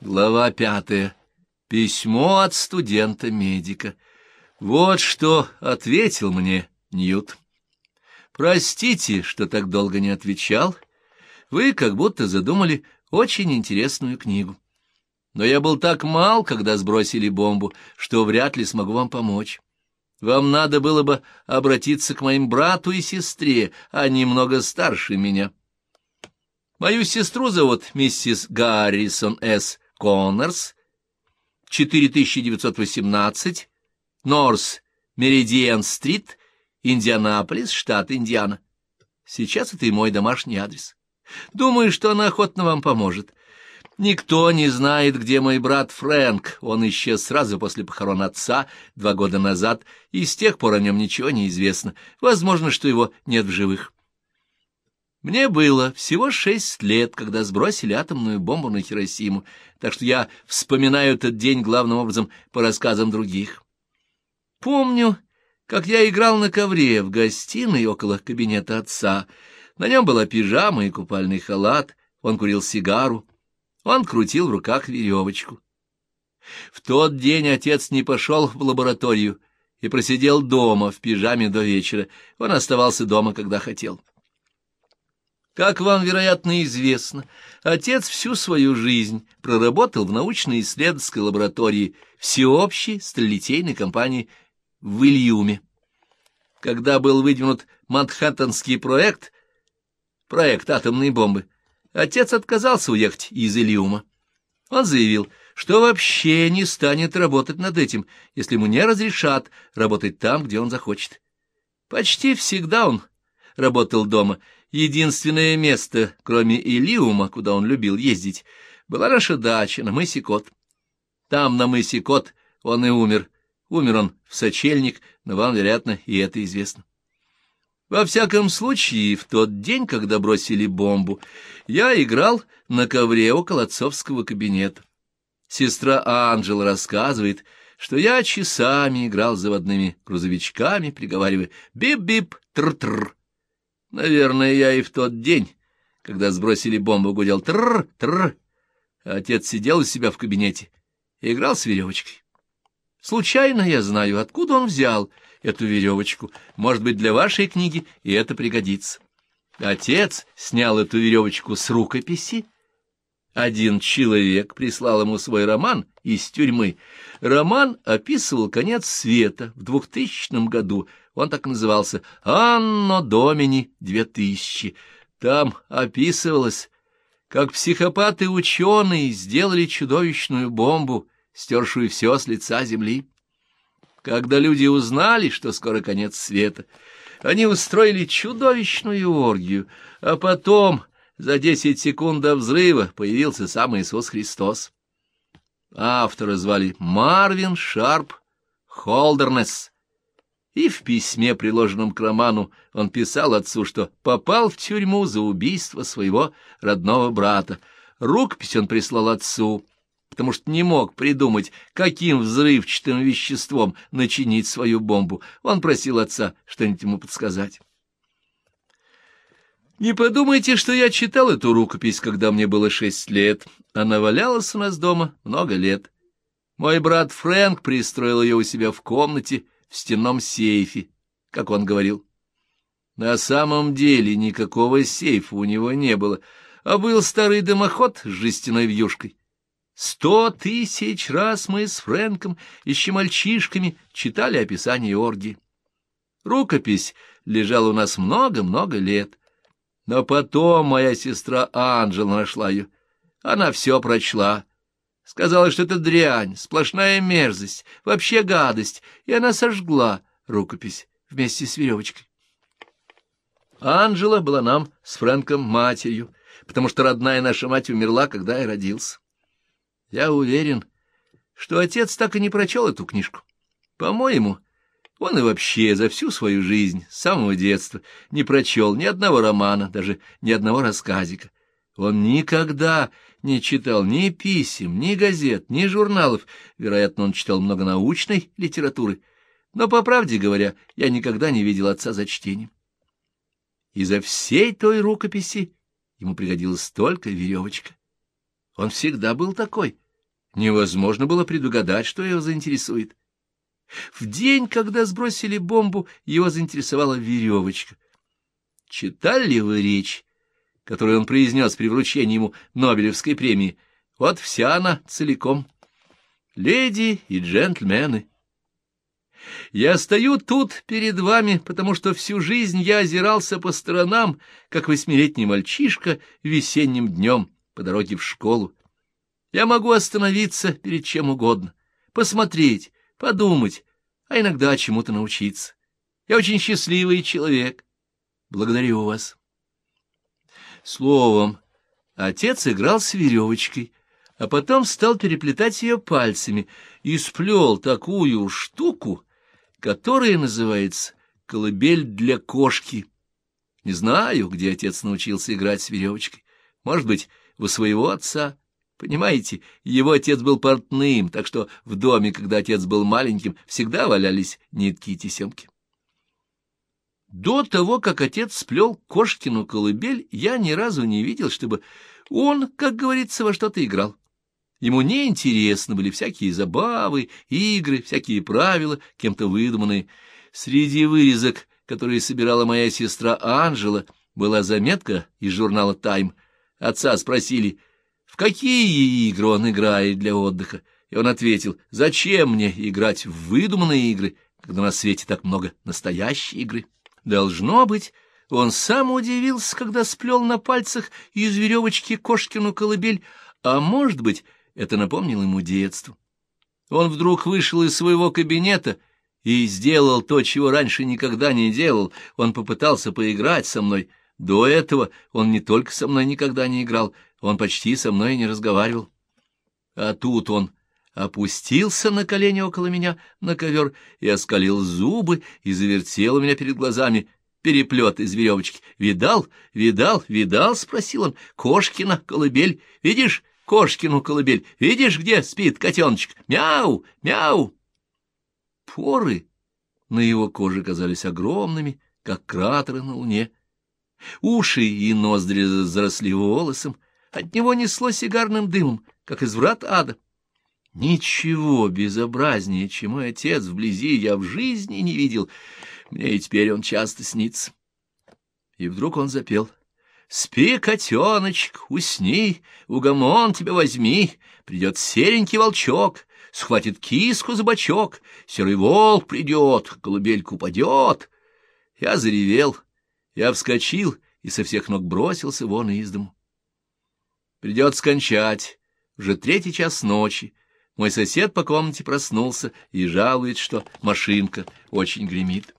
Глава пятая. Письмо от студента-медика. Вот что ответил мне Ньют. Простите, что так долго не отвечал. Вы как будто задумали очень интересную книгу. Но я был так мал, когда сбросили бомбу, что вряд ли смогу вам помочь. Вам надо было бы обратиться к моим брату и сестре, они много старше меня. Мою сестру зовут миссис Гаррисон С. Коннорс, 4918, Норс, Меридиан-стрит, Индианаполис, штат Индиана. Сейчас это и мой домашний адрес. Думаю, что она охотно вам поможет. Никто не знает, где мой брат Фрэнк. Он исчез сразу после похорон отца два года назад, и с тех пор о нем ничего не известно. Возможно, что его нет в живых. Мне было всего шесть лет, когда сбросили атомную бомбу на Хиросиму, так что я вспоминаю этот день главным образом по рассказам других. Помню, как я играл на ковре в гостиной около кабинета отца. На нем была пижама и купальный халат, он курил сигару. Он крутил в руках веревочку. В тот день отец не пошел в лабораторию и просидел дома в пижаме до вечера. Он оставался дома, когда хотел. Как вам, вероятно, известно, отец всю свою жизнь проработал в научно-исследовательской лаборатории всеобщей сталелитейной компании в Ильюме. Когда был выдвинут Манхэттенский проект, проект атомной бомбы, Отец отказался уехать из Илиума. Он заявил, что вообще не станет работать над этим, если ему не разрешат работать там, где он захочет. Почти всегда он работал дома. Единственное место, кроме Илиума, куда он любил ездить, была наша дача на мысе Кот. Там, на мысе Кот, он и умер. Умер он в сочельник, но вам, вероятно, и это известно. Во всяком случае, в тот день, когда бросили бомбу, я играл на ковре около отцовского кабинета. Сестра Анжела рассказывает, что я часами играл заводными грузовичками, приговаривая «бип-бип, тр-тр». Наверное, я и в тот день, когда сбросили бомбу, гудел «тр-тр». Отец сидел у себя в кабинете и играл с веревочкой. Случайно я знаю, откуда он взял — эту веревочку. Может быть, для вашей книги и это пригодится. Отец снял эту веревочку с рукописи. Один человек прислал ему свой роман из тюрьмы. Роман описывал конец света в двухтысячном году. Он так назывался «Анно Домини 2000». Там описывалось, как психопаты-ученые сделали чудовищную бомбу, стершую все с лица земли. Когда люди узнали, что скоро конец света, они устроили чудовищную оргию, а потом, за десять секунд до взрыва, появился сам Иисус Христос. Автора звали Марвин Шарп Холдернес, и в письме, приложенном к роману, он писал отцу, что попал в тюрьму за убийство своего родного брата. Рукопись он прислал отцу — потому что не мог придумать, каким взрывчатым веществом начинить свою бомбу. Он просил отца что-нибудь ему подсказать. Не подумайте, что я читал эту рукопись, когда мне было шесть лет. Она валялась у нас дома много лет. Мой брат Фрэнк пристроил ее у себя в комнате в стенном сейфе, как он говорил. На самом деле никакого сейфа у него не было, а был старый дымоход с жестяной вьюшкой. Сто тысяч раз мы с Фрэнком, еще мальчишками, читали описание оргии. Рукопись лежала у нас много-много лет. Но потом моя сестра Анжела нашла ее. Она все прочла. Сказала, что это дрянь, сплошная мерзость, вообще гадость, и она сожгла рукопись вместе с веревочкой. Анжела была нам с Фрэнком матерью, потому что родная наша мать умерла, когда я родился. Я уверен, что отец так и не прочел эту книжку. По-моему, он и вообще за всю свою жизнь, с самого детства, не прочел ни одного романа, даже ни одного рассказика. Он никогда не читал ни писем, ни газет, ни журналов. Вероятно, он читал много научной литературы. Но, по правде говоря, я никогда не видел отца за чтением. Из-за всей той рукописи ему пригодилась только веревочка. Он всегда был такой, Невозможно было предугадать, что его заинтересует. В день, когда сбросили бомбу, его заинтересовала веревочка. Читали ли вы речь, которую он произнес при вручении ему Нобелевской премии? Вот вся она целиком. Леди и джентльмены. Я стою тут перед вами, потому что всю жизнь я озирался по сторонам, как восьмилетний мальчишка весенним днем по дороге в школу. Я могу остановиться перед чем угодно, посмотреть, подумать, а иногда чему-то научиться. Я очень счастливый человек. Благодарю вас. Словом, отец играл с веревочкой, а потом стал переплетать ее пальцами и сплел такую штуку, которая называется «колыбель для кошки». Не знаю, где отец научился играть с веревочкой. Может быть, у своего отца. Понимаете, его отец был портным, так что в доме, когда отец был маленьким, всегда валялись нитки и тесемки. До того, как отец сплел кошкину колыбель, я ни разу не видел, чтобы он, как говорится, во что-то играл. Ему не интересны были всякие забавы, игры, всякие правила, кем-то выдуманные. Среди вырезок, которые собирала моя сестра Анжела, была заметка из журнала «Тайм». Отца спросили, в какие игры он играет для отдыха, и он ответил, зачем мне играть в выдуманные игры, когда на свете так много настоящей игры. Должно быть, он сам удивился, когда сплел на пальцах из веревочки кошкину колыбель, а может быть, это напомнило ему детство. Он вдруг вышел из своего кабинета и сделал то, чего раньше никогда не делал. Он попытался поиграть со мной. До этого он не только со мной никогда не играл, он почти со мной не разговаривал. А тут он опустился на колени около меня на ковер и оскалил зубы и завертел у меня перед глазами переплет из веревочки. «Видал? Видал? Видал?» — спросил он. «Кошкина колыбель. Видишь? Кошкину колыбель. Видишь, где спит котеночек? Мяу! Мяу!» Поры на его коже казались огромными, как кратеры на луне. Уши и ноздри заросли волосом, от него несло сигарным дымом, как из врат ада. Ничего безобразнее, чем мой отец вблизи, я в жизни не видел. Мне и теперь он часто снится. И вдруг он запел — Спи, котеночек, усни, угомон тебя возьми, Придет серенький волчок, схватит киску за бочок, Серый волк придет, колыбельку упадет. Я заревел, я вскочил и со всех ног бросился вон из дому. Придет скончать, уже третий час ночи. Мой сосед по комнате проснулся и жалует, что машинка очень гремит.